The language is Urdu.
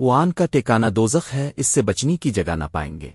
وہ آن کا ٹیکانہ دوزخ ہے اس سے بچنی کی جگہ نہ پائیں گے۔